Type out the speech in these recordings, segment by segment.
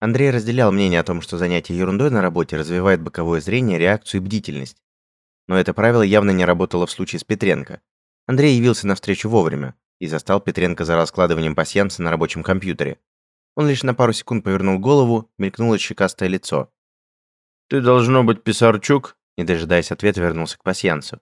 Андрей разделял мнение о том, что занятие ерундой на работе развивает боковое зрение, реакцию и бдительность. Но это правило явно не работало в случае с Петренко. Андрей явился на встречу вовремя и застал Петренко за раскладыванием пасьянса на рабочем компьютере. Он лишь на пару секунд повернул голову, мелькнуло щекастое лицо. «Ты должно быть Писарчук?» Не дожидаясь ответа, вернулся к пасьянсу.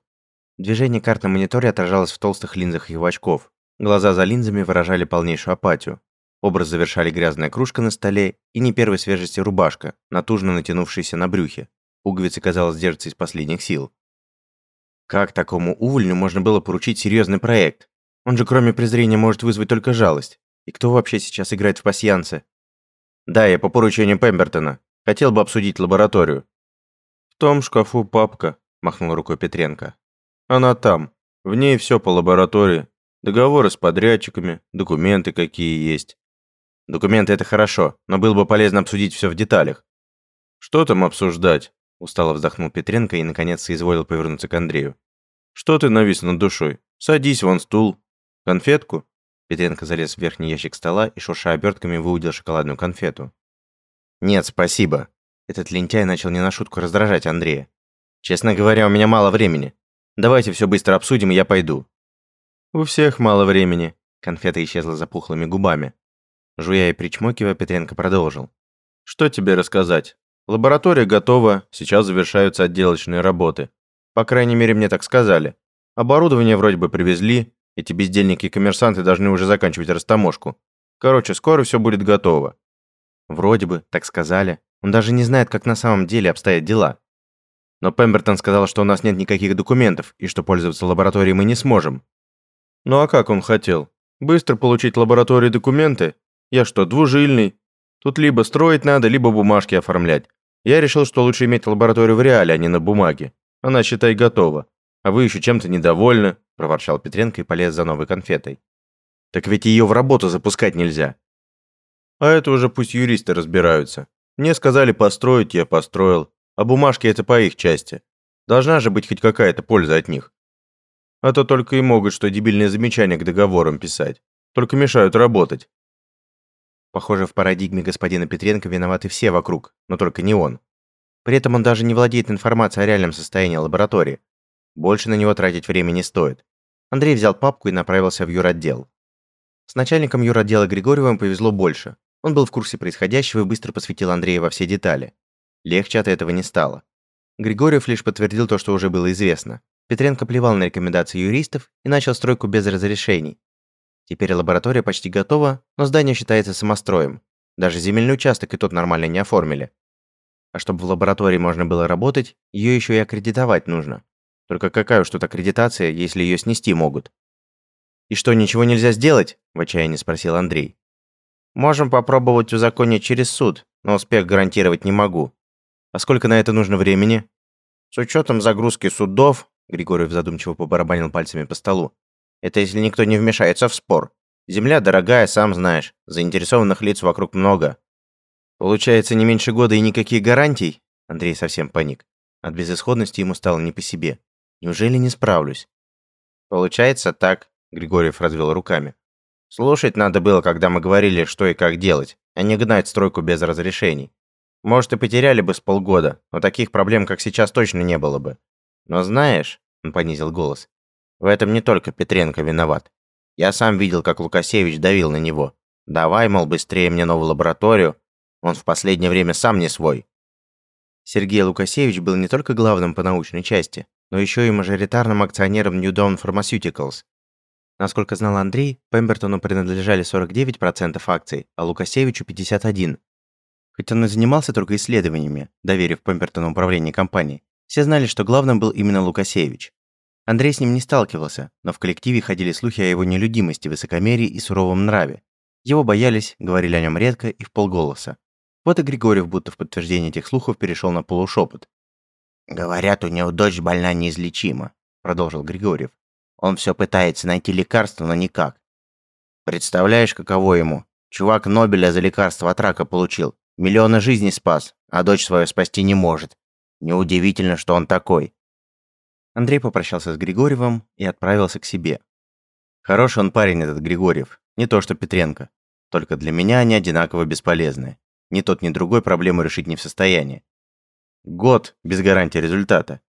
Движение карт на мониторе отражалось в толстых линзах его очков. Глаза за линзами выражали полнейшую апатию. Образ завершали грязная кружка на столе и не первой свежести рубашка, натужно натянувшаяся на брюхе. Пуговицы, казалось, держатся из последних сил. Как такому увольню можно было поручить серьезный проект? Он же кроме презрения может вызвать только жалость. И кто вообще сейчас играет в пасьянцы? Да, я по поручению Пембертона. Хотел бы обсудить лабораторию. В том шкафу папка, махнул рукой Петренко. Она там. В ней все по лаборатории. Договоры с подрядчиками, документы какие есть. Документы это хорошо, но было бы полезно обсудить все в деталях. Что там обсуждать? Устало вздохнул Петренко и наконец соизволил повернуться к Андрею. Что ты навис над душой? Садись вон стул. Конфетку? Петренко залез в верхний ящик стола и, шурша обертками, выудил шоколадную конфету. «Нет, спасибо». Этот лентяй начал не на шутку раздражать Андрея. «Честно говоря, у меня мало времени. Давайте все быстро обсудим, и я пойду». «У всех мало времени». Конфета исчезла за пухлыми губами. Жуя и причмокивая, Петренко продолжил. «Что тебе рассказать? Лаборатория готова, сейчас завершаются отделочные работы. По крайней мере, мне так сказали. Оборудование вроде бы привезли, эти бездельники и коммерсанты должны уже заканчивать растаможку. Короче, скоро все будет готово». «Вроде бы, так сказали. Он даже не знает, как на самом деле обстоят дела. Но Пембертон сказал, что у нас нет никаких документов и что пользоваться лабораторией мы не сможем. Ну а как он хотел? Быстро получить лаборатории документы? Я что, двужильный? Тут либо строить надо, либо бумажки оформлять. Я решил, что лучше иметь лабораторию в реале, а не на бумаге. Она, считай, готова. А вы еще чем-то недовольны, проворчал Петренко и полез за новой конфетой. Так ведь ее в работу запускать нельзя. А это уже пусть юристы разбираются. Мне сказали построить, я построил. А бумажки это по их части. Должна же быть хоть какая-то польза от них. А то только и могут что дебильные замечания к договорам писать. Только мешают работать. Похоже, в парадигме господина Петренко виноваты все вокруг, но только не он. При этом он даже не владеет информацией о реальном состоянии лаборатории. Больше на него тратить время не стоит. Андрей взял папку и направился в юротдел. С начальником юротдела Григорьевым повезло больше. Он был в курсе происходящего и быстро посвятил Андрея во все детали. Легче от этого не стало. Григорьев лишь подтвердил то, что уже было известно. Петренко плевал на рекомендации юристов и начал стройку без разрешений. Теперь лаборатория почти готова, но здание считается самостроем. Даже земельный участок и тот нормально не оформили. А чтобы в лаборатории можно было работать, ее еще и аккредитовать нужно. Только какая уж тут аккредитация, если ее снести могут? «И что, ничего нельзя сделать?» – в отчаянии спросил Андрей. «Можем попробовать узаконить через суд, но успех гарантировать не могу. А сколько на это нужно времени? С учетом загрузки судов, Григорьев задумчиво побарабанил пальцами по столу. Это если никто не вмешается в спор. Земля дорогая, сам знаешь. Заинтересованных лиц вокруг много. Получается, не меньше года и никаких гарантий? Андрей совсем паник. От безысходности ему стало не по себе. Неужели не справлюсь? Получается так, Григорьев развел руками. Слушать надо было, когда мы говорили, что и как делать, а не гнать стройку без разрешений. Может, и потеряли бы с полгода, но таких проблем, как сейчас, точно не было бы. Но знаешь, он понизил голос, в этом не только Петренко виноват. Я сам видел, как Лукасевич давил на него. Давай, мол, быстрее мне новую лабораторию. Он в последнее время сам не свой. Сергей Лукасевич был не только главным по научной части, но еще и мажоритарным акционером New Dawn Pharmaceuticals. Насколько знал Андрей, Пембертону принадлежали 49% акций, а Лукасевичу 51%. Хоть он и занимался только исследованиями, доверив Пембертону управление компанией, все знали, что главным был именно Лукасевич. Андрей с ним не сталкивался, но в коллективе ходили слухи о его нелюдимости, высокомерии и суровом нраве. Его боялись, говорили о нем редко и в полголоса. Вот и Григорьев будто в подтверждение этих слухов перешел на полушепот. «Говорят, у него дочь больна неизлечима», — продолжил Григорьев. «Он все пытается найти лекарство, но никак. Представляешь, каково ему? Чувак Нобеля за лекарство от рака получил. Миллионы жизней спас, а дочь свою спасти не может. Неудивительно, что он такой. Андрей попрощался с Григорьевым и отправился к себе. Хороший он парень этот Григорьев, не то что Петренко. Только для меня они одинаково бесполезны. Ни тот, ни другой проблему решить не в состоянии. Год без гарантии результата.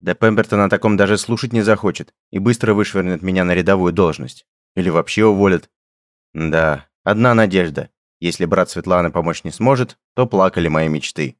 Да Пембертон о таком даже слушать не захочет и быстро вышвырнет меня на рядовую должность. Или вообще уволит. Да, одна надежда. Если брат Светланы помочь не сможет, то плакали мои мечты.